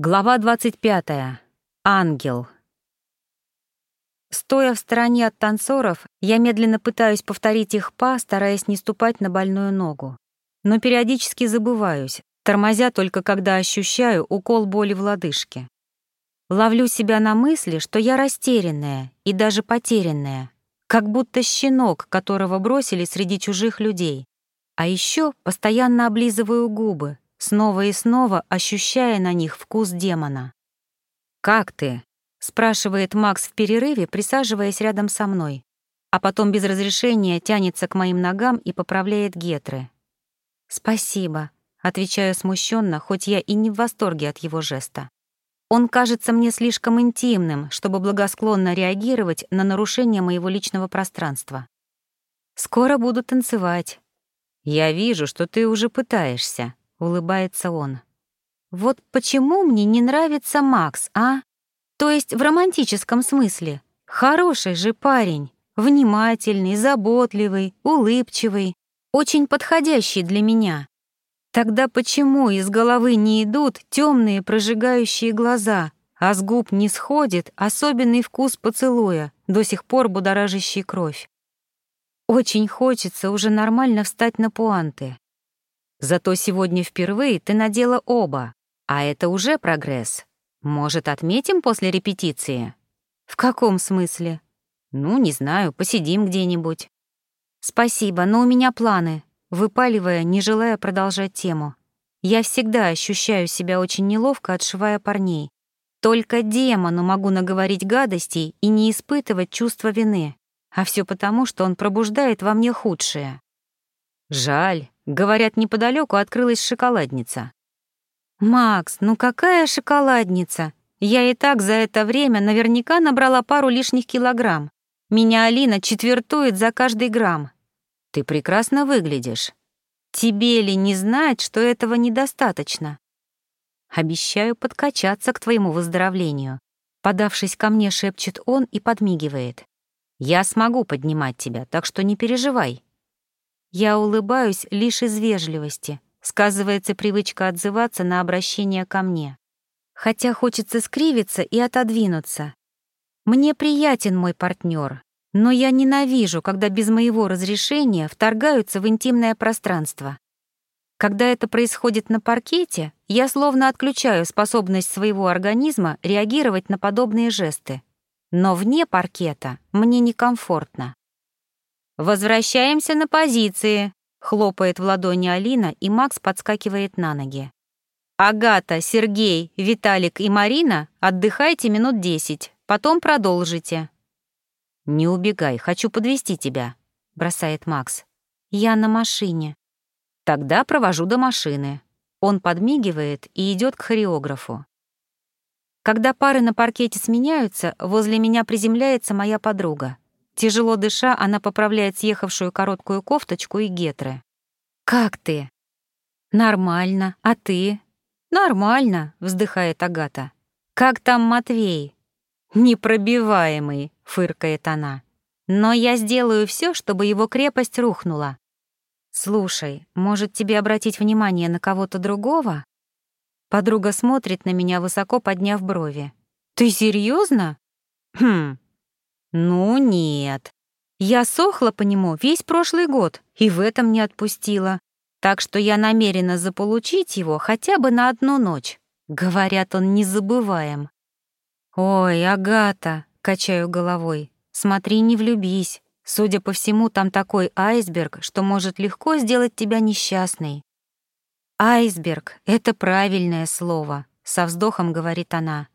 Глава 25. Ангел. Стоя в стороне от танцоров, я медленно пытаюсь повторить их па, стараясь не ступать на больную ногу. Но периодически забываюсь, тормозя только когда ощущаю укол боли в лодыжке. Ловлю себя на мысли, что я растерянная и даже потерянная, как будто щенок, которого бросили среди чужих людей. А еще постоянно облизываю губы, снова и снова ощущая на них вкус демона. «Как ты?» — спрашивает Макс в перерыве, присаживаясь рядом со мной, а потом без разрешения тянется к моим ногам и поправляет гетры. «Спасибо», — отвечаю смущенно, хоть я и не в восторге от его жеста. Он кажется мне слишком интимным, чтобы благосклонно реагировать на нарушение моего личного пространства. «Скоро буду танцевать». «Я вижу, что ты уже пытаешься», — улыбается он. «Вот почему мне не нравится Макс, а? То есть в романтическом смысле. Хороший же парень, внимательный, заботливый, улыбчивый, очень подходящий для меня. Тогда почему из головы не идут темные прожигающие глаза, а с губ не сходит особенный вкус поцелуя, до сих пор будоражащий кровь? Очень хочется уже нормально встать на пуанты, Зато сегодня впервые ты надела оба, а это уже прогресс. Может, отметим после репетиции? В каком смысле? Ну, не знаю, посидим где-нибудь. Спасибо, но у меня планы, выпаливая, не желая продолжать тему. Я всегда ощущаю себя очень неловко, отшивая парней. Только демону могу наговорить гадостей и не испытывать чувства вины. А все потому, что он пробуждает во мне худшее. Жаль, Говорят, неподалеку открылась шоколадница. «Макс, ну какая шоколадница? Я и так за это время наверняка набрала пару лишних килограмм. Меня Алина четвертует за каждый грамм. Ты прекрасно выглядишь. Тебе ли не знать, что этого недостаточно? Обещаю подкачаться к твоему выздоровлению. Подавшись ко мне, шепчет он и подмигивает. Я смогу поднимать тебя, так что не переживай. Я улыбаюсь лишь из вежливости, сказывается привычка отзываться на обращение ко мне. Хотя хочется скривиться и отодвинуться. Мне приятен мой партнер, но я ненавижу, когда без моего разрешения вторгаются в интимное пространство. Когда это происходит на паркете, я словно отключаю способность своего организма реагировать на подобные жесты. Но вне паркета мне некомфортно. «Возвращаемся на позиции», — хлопает в ладони Алина, и Макс подскакивает на ноги. «Агата, Сергей, Виталик и Марина, отдыхайте минут десять, потом продолжите». «Не убегай, хочу подвести тебя», — бросает Макс. «Я на машине». «Тогда провожу до машины». Он подмигивает и идет к хореографу. Когда пары на паркете сменяются, возле меня приземляется моя подруга. Тяжело дыша, она поправляет съехавшую короткую кофточку и гетры. «Как ты?» «Нормально. А ты?» «Нормально», — вздыхает Агата. «Как там Матвей?» «Непробиваемый», — фыркает она. «Но я сделаю все, чтобы его крепость рухнула». «Слушай, может, тебе обратить внимание на кого-то другого?» Подруга смотрит на меня, высоко подняв брови. «Ты серьезно? «Хм, ну нет. Я сохла по нему весь прошлый год и в этом не отпустила. Так что я намерена заполучить его хотя бы на одну ночь. Говорят, он незабываем. Ой, Агата, качаю головой. Смотри, не влюбись. Судя по всему, там такой айсберг, что может легко сделать тебя несчастной. Айсберг — это правильное слово, со вздохом говорит она.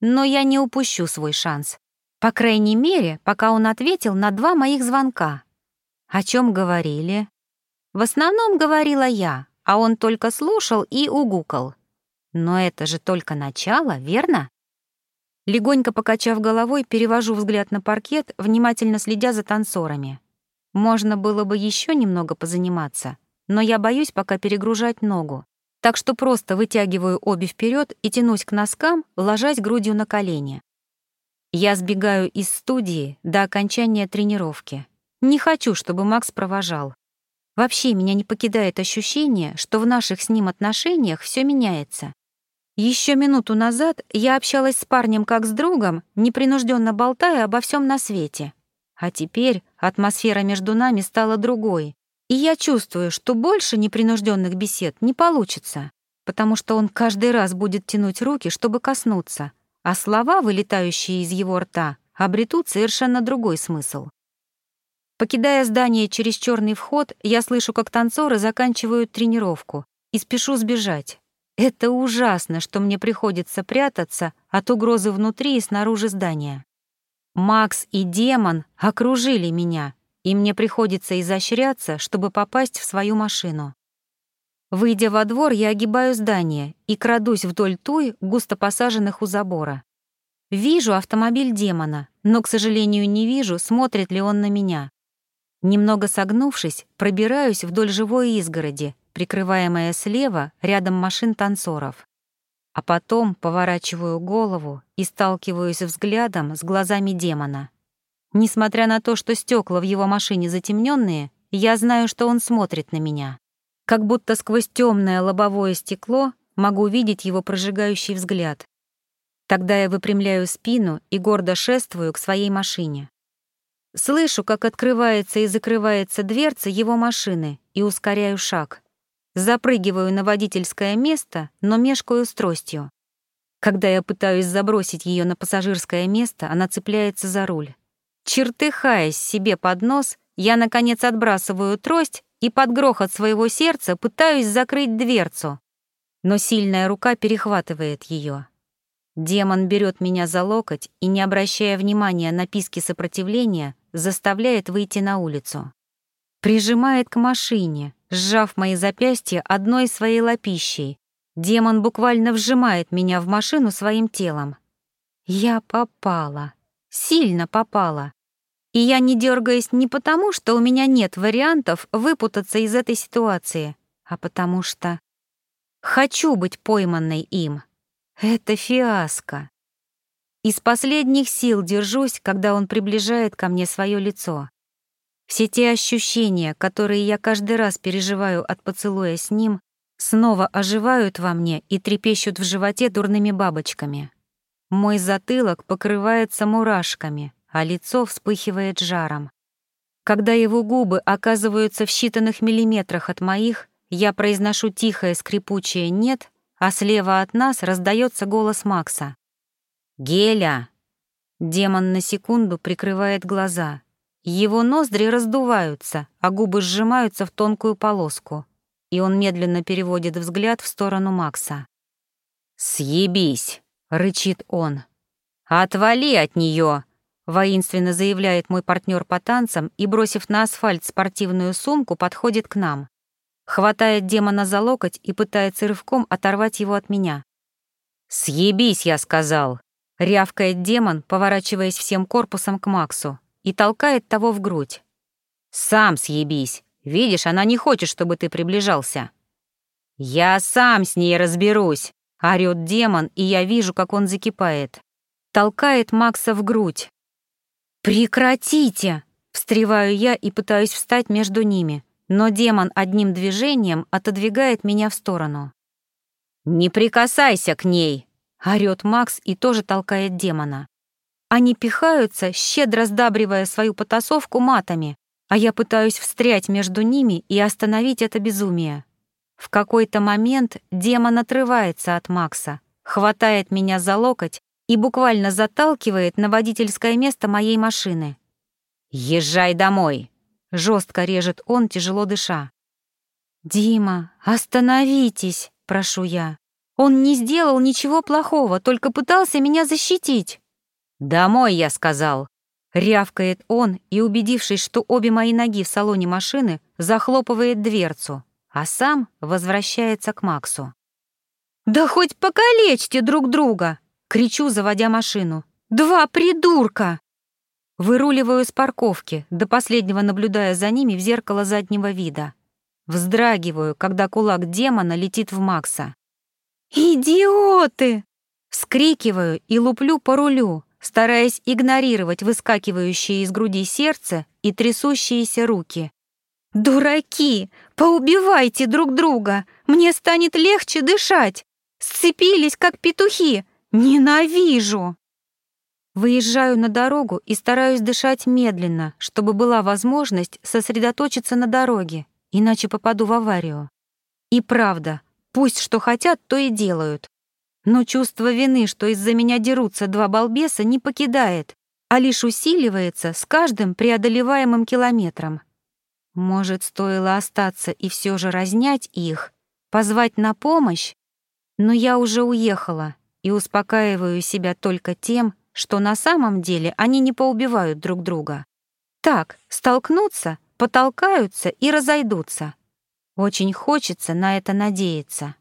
Но я не упущу свой шанс. По крайней мере, пока он ответил на два моих звонка. О чем говорили? В основном говорила я, а он только слушал и угукал. Но это же только начало, верно? Легонько покачав головой, перевожу взгляд на паркет, внимательно следя за танцорами. Можно было бы еще немного позаниматься, но я боюсь пока перегружать ногу. Так что просто вытягиваю обе вперед и тянусь к носкам, ложась грудью на колени. Я сбегаю из студии до окончания тренировки. Не хочу, чтобы Макс провожал. Вообще меня не покидает ощущение, что в наших с ним отношениях все меняется. Еще минуту назад я общалась с парнем как с другом, непринужденно болтая обо всем на свете. А теперь атмосфера между нами стала другой, и я чувствую, что больше непринужденных бесед не получится, потому что он каждый раз будет тянуть руки, чтобы коснуться, а слова, вылетающие из его рта, обретут совершенно другой смысл. Покидая здание через черный вход, я слышу, как танцоры заканчивают тренировку, и спешу сбежать. Это ужасно, что мне приходится прятаться от угрозы внутри и снаружи здания. Макс и демон окружили меня, и мне приходится изощряться, чтобы попасть в свою машину. Выйдя во двор, я огибаю здание и крадусь вдоль туй, густо посаженных у забора. Вижу автомобиль демона, но, к сожалению, не вижу, смотрит ли он на меня. Немного согнувшись, пробираюсь вдоль живой изгороди, прикрываемая слева рядом машин танцоров. А потом поворачиваю голову и сталкиваюсь взглядом с глазами демона. Несмотря на то, что стекла в его машине затемненные, я знаю, что он смотрит на меня. Как будто сквозь темное лобовое стекло могу видеть его прожигающий взгляд. Тогда я выпрямляю спину и гордо шествую к своей машине. Слышу, как открывается и закрывается дверца его машины, и ускоряю шаг. Запрыгиваю на водительское место, но мешкаю с тростью. Когда я пытаюсь забросить ее на пассажирское место, она цепляется за руль. Чертыхаясь себе под нос, я, наконец, отбрасываю трость и под грохот своего сердца пытаюсь закрыть дверцу. Но сильная рука перехватывает ее. Демон берет меня за локоть и, не обращая внимания на писки сопротивления, заставляет выйти на улицу. Прижимает к машине, сжав мои запястья одной своей лапищей. Демон буквально вжимает меня в машину своим телом. Я попала. Сильно попала. И я не дергаюсь не потому, что у меня нет вариантов выпутаться из этой ситуации, а потому что хочу быть пойманной им. Это фиаско. Из последних сил держусь, когда он приближает ко мне свое лицо. Все те ощущения, которые я каждый раз переживаю от поцелуя с ним, снова оживают во мне и трепещут в животе дурными бабочками. Мой затылок покрывается мурашками, а лицо вспыхивает жаром. Когда его губы оказываются в считанных миллиметрах от моих, я произношу тихое скрипучее «нет», а слева от нас раздается голос Макса. «Геля!» Демон на секунду прикрывает глаза. Его ноздри раздуваются, а губы сжимаются в тонкую полоску, и он медленно переводит взгляд в сторону Макса. «Съебись!» — рычит он. «Отвали от нее!» — воинственно заявляет мой партнер по танцам и, бросив на асфальт спортивную сумку, подходит к нам. Хватает демона за локоть и пытается рывком оторвать его от меня. «Съебись!» — я сказал. Рявкает демон, поворачиваясь всем корпусом к Максу и толкает того в грудь. «Сам съебись! Видишь, она не хочет, чтобы ты приближался!» «Я сам с ней разберусь!» — орёт демон, и я вижу, как он закипает. Толкает Макса в грудь. «Прекратите!» — встреваю я и пытаюсь встать между ними, но демон одним движением отодвигает меня в сторону. «Не прикасайся к ней!» — орёт Макс и тоже толкает демона. Они пихаются, щедро сдабривая свою потасовку матами, а я пытаюсь встрять между ними и остановить это безумие. В какой-то момент демон отрывается от Макса, хватает меня за локоть и буквально заталкивает на водительское место моей машины. «Езжай домой!» — жестко режет он, тяжело дыша. «Дима, остановитесь!» — прошу я. «Он не сделал ничего плохого, только пытался меня защитить!» «Домой, я сказал!» Рявкает он и, убедившись, что обе мои ноги в салоне машины, захлопывает дверцу, а сам возвращается к Максу. «Да хоть покалечьте друг друга!» — кричу, заводя машину. «Два придурка!» Выруливаю с парковки, до последнего наблюдая за ними в зеркало заднего вида. Вздрагиваю, когда кулак демона летит в Макса. «Идиоты!» Вскрикиваю и луплю по рулю, стараясь игнорировать выскакивающее из груди сердце и трясущиеся руки. «Дураки! Поубивайте друг друга! Мне станет легче дышать! Сцепились, как петухи! Ненавижу!» Выезжаю на дорогу и стараюсь дышать медленно, чтобы была возможность сосредоточиться на дороге, иначе попаду в аварию. И правда, пусть что хотят, то и делают. Но чувство вины, что из-за меня дерутся два балбеса, не покидает, а лишь усиливается с каждым преодолеваемым километром. Может, стоило остаться и все же разнять их, позвать на помощь? Но я уже уехала и успокаиваю себя только тем, что на самом деле они не поубивают друг друга. Так, столкнутся, потолкаются и разойдутся. Очень хочется на это надеяться.